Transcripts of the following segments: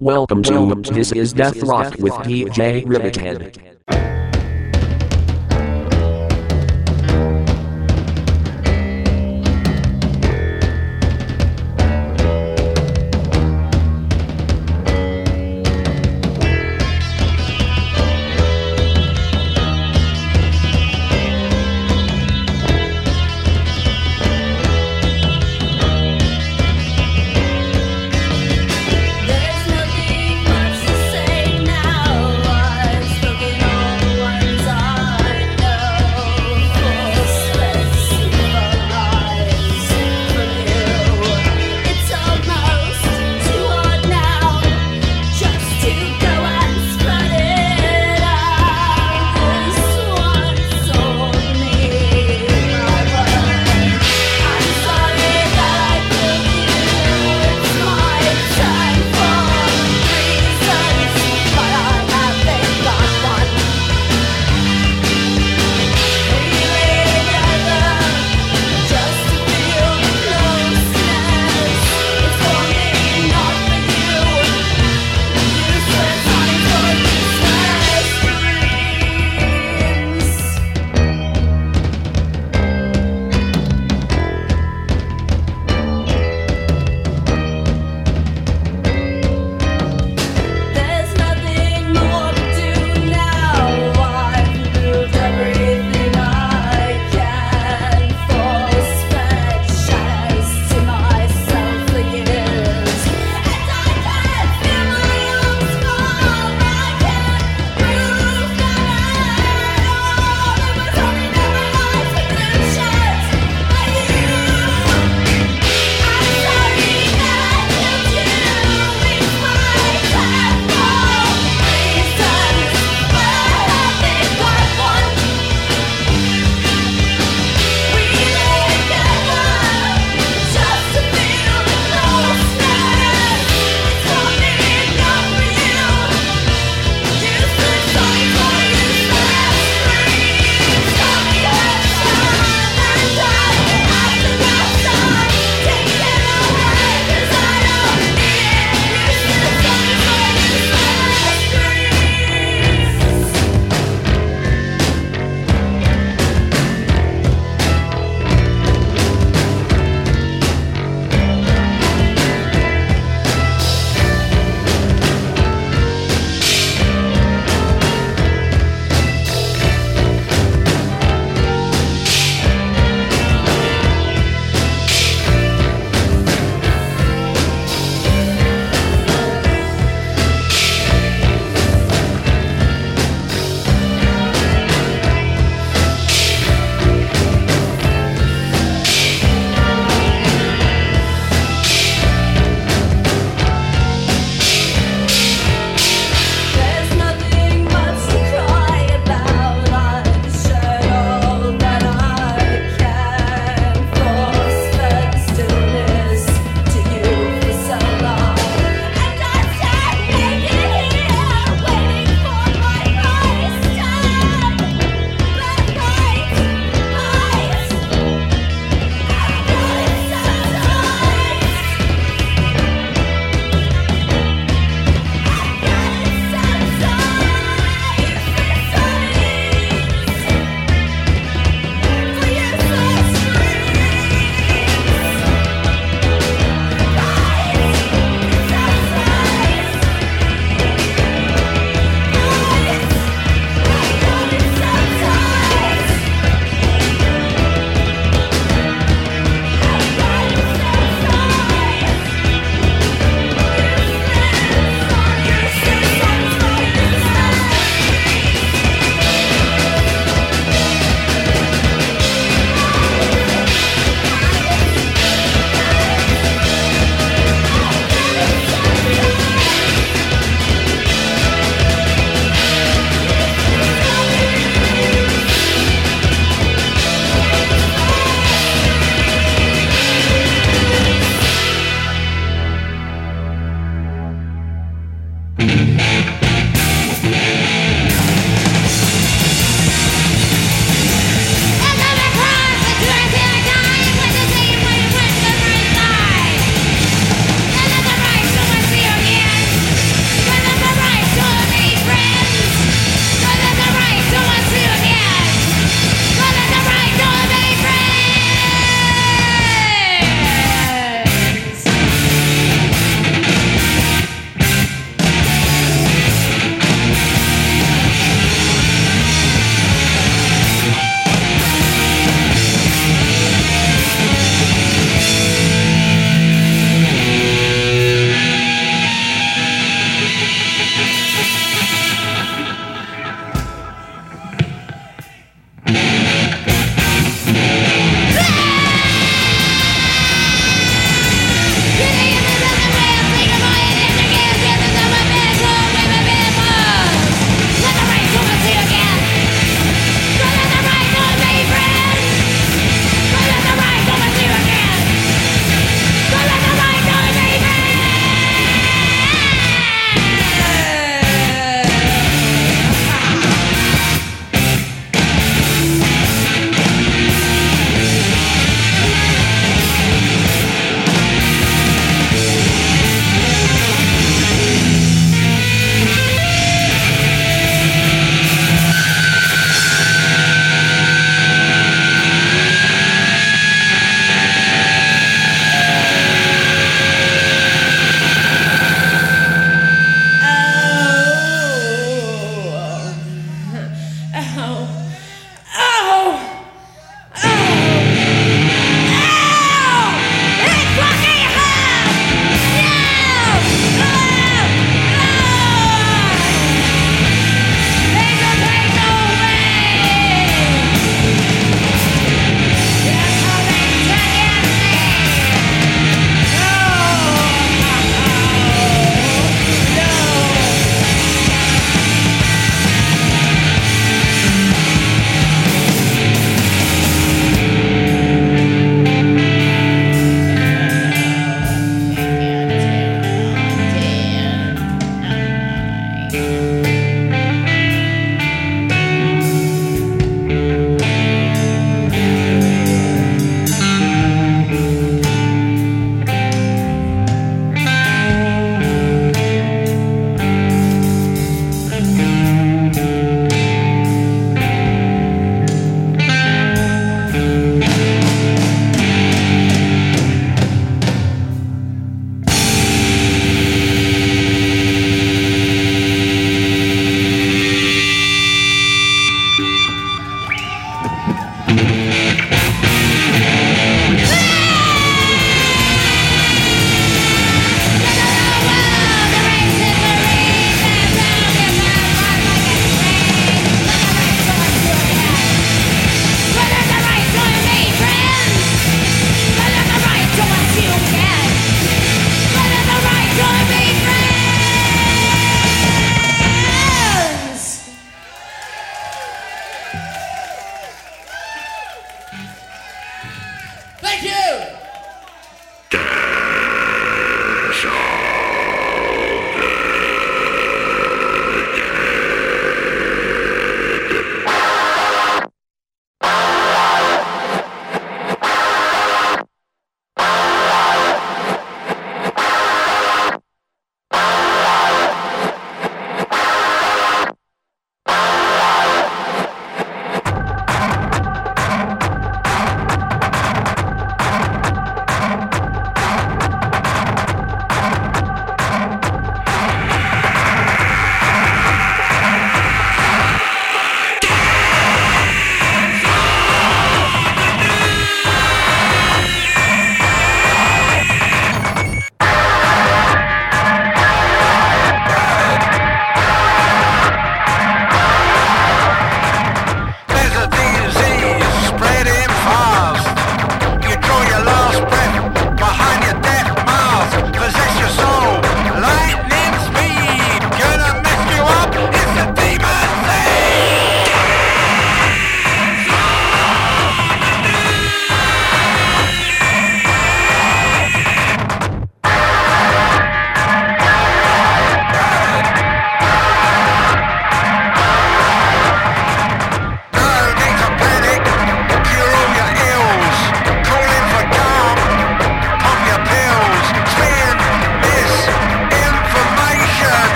Welcome to This is Death Rock with DJ Rivithead.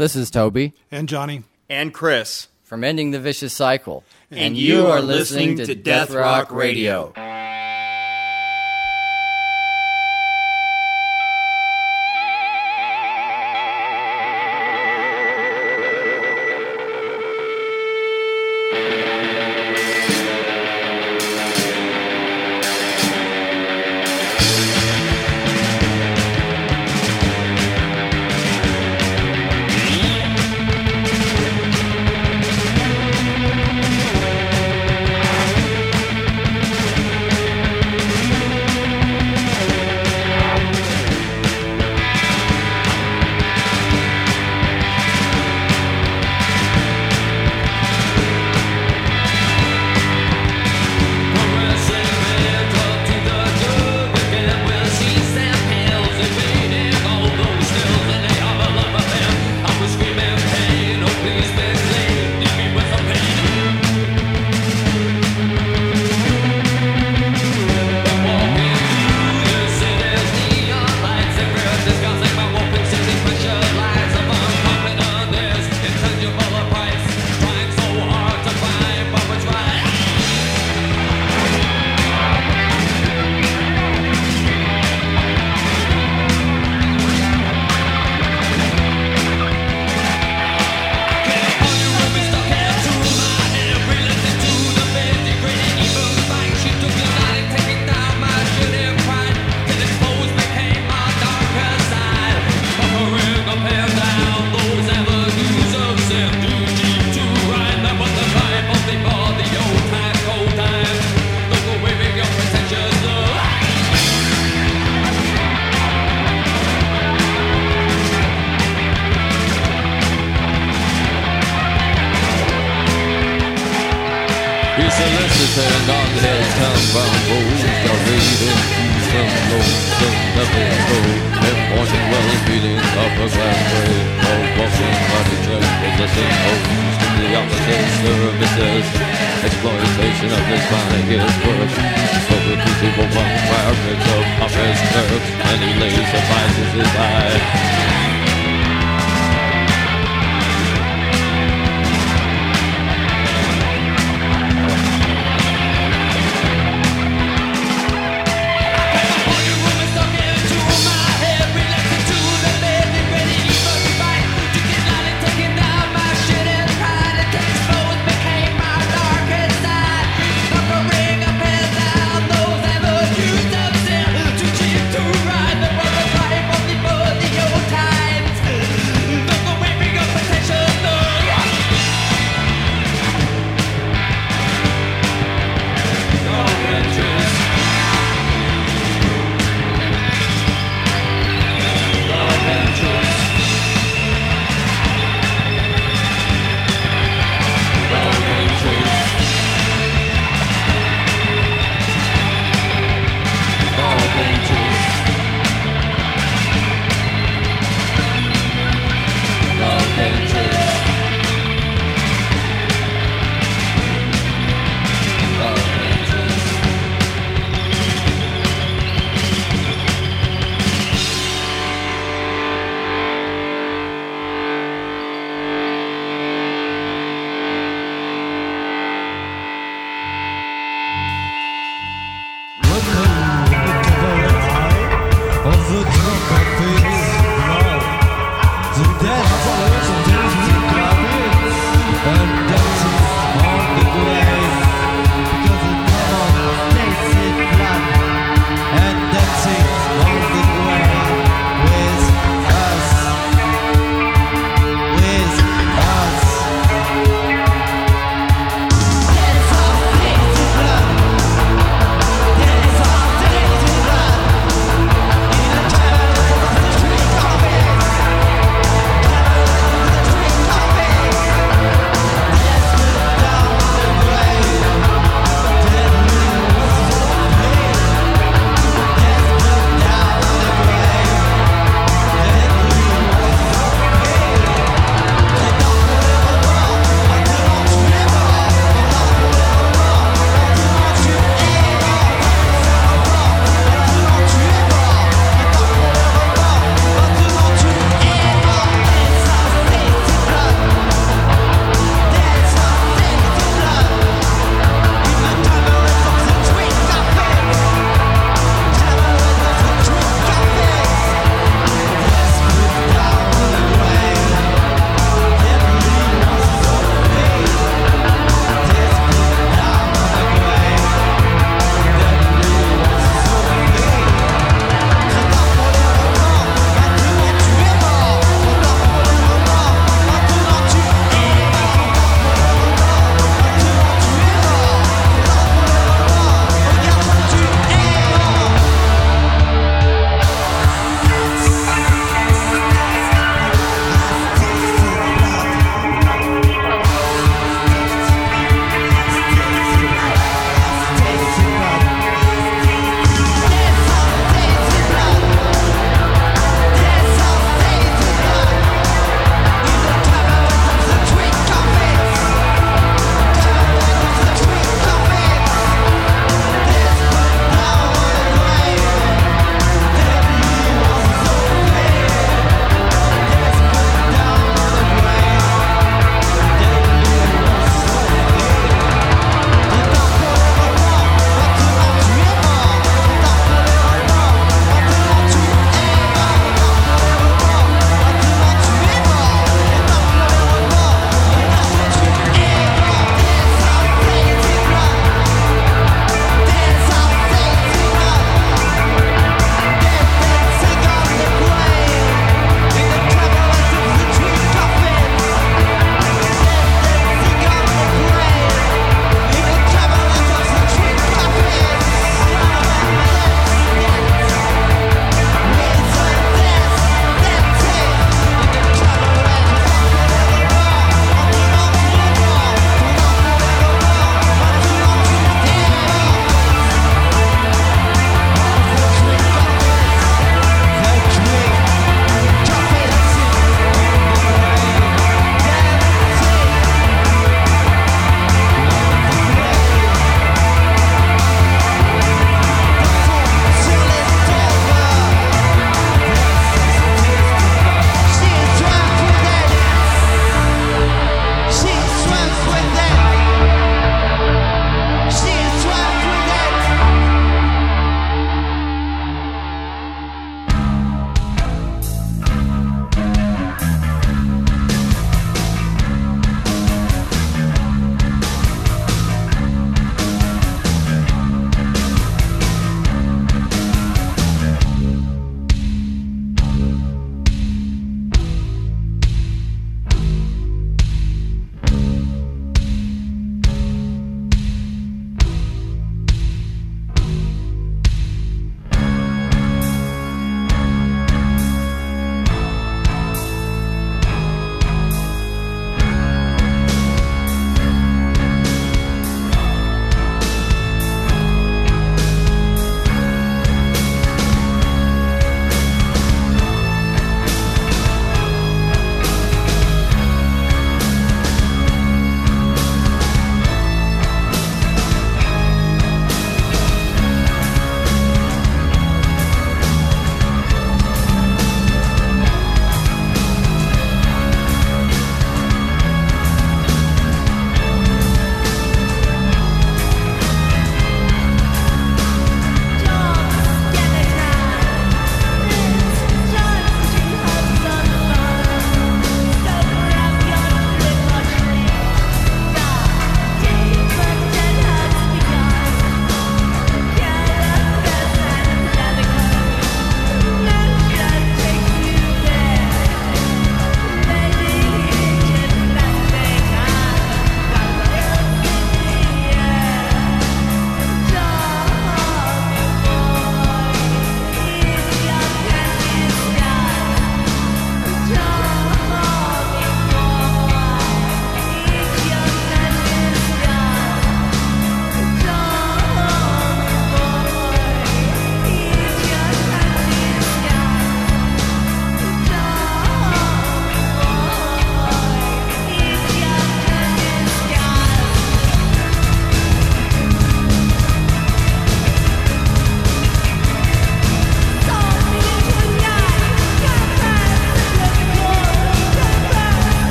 this is Toby. And Johnny. And Chris. From Ending the Vicious Cycle. And, and you are listening to Death Rock Radio.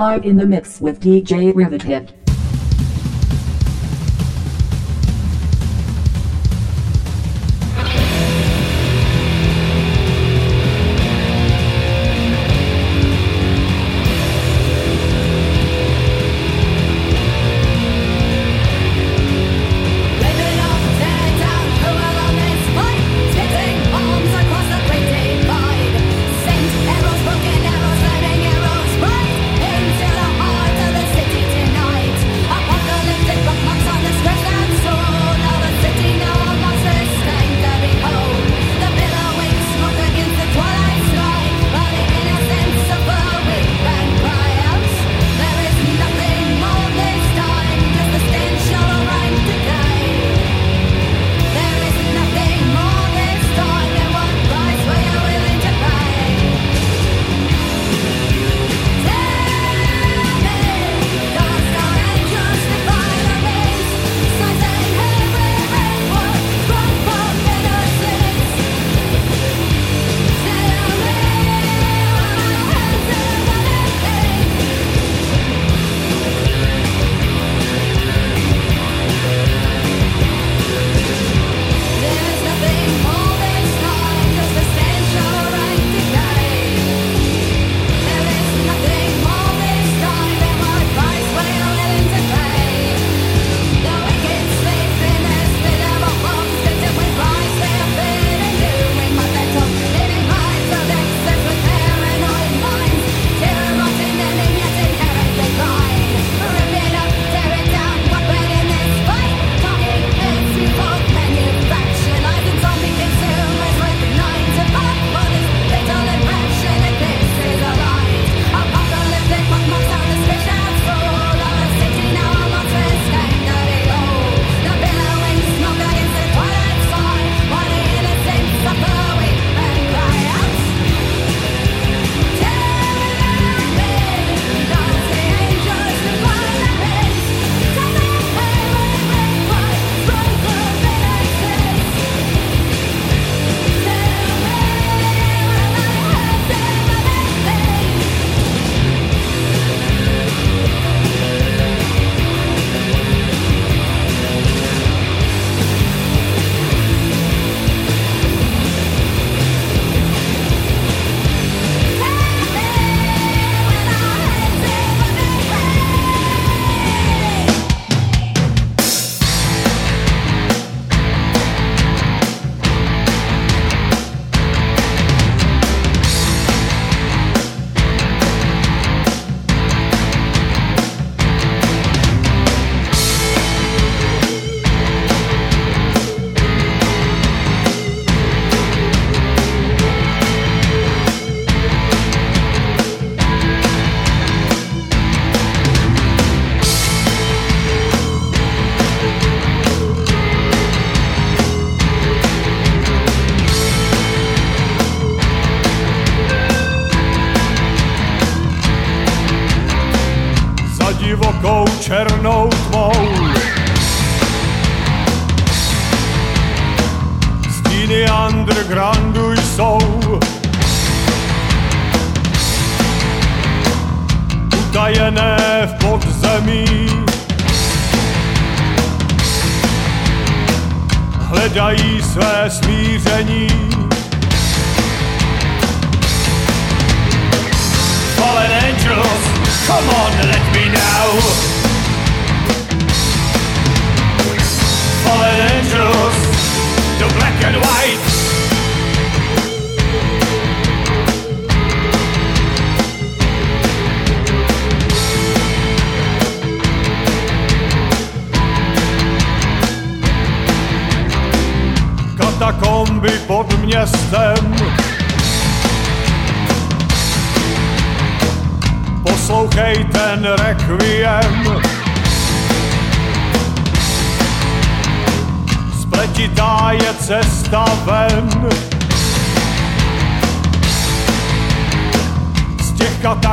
Live in the mix with DJ Rivithead.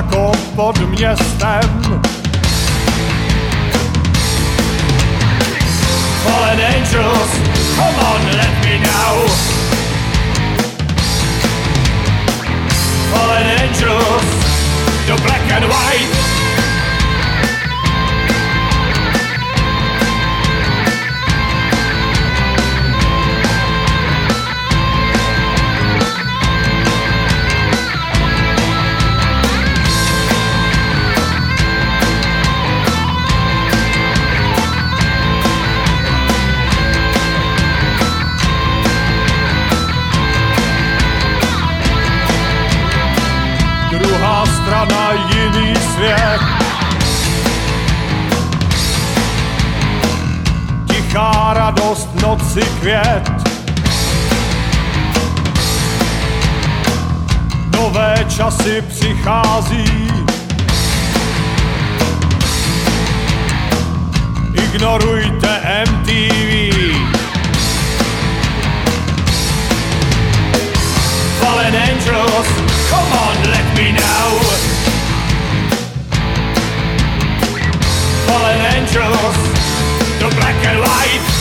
Těch pod městem Fallen angels, come on, let me know. Fallen angels, the black and white. Radost noci květ. Nové časy přichází. Ignorujte MTV. Fallen angels, come on, let me know. Fallen angels, the black and white.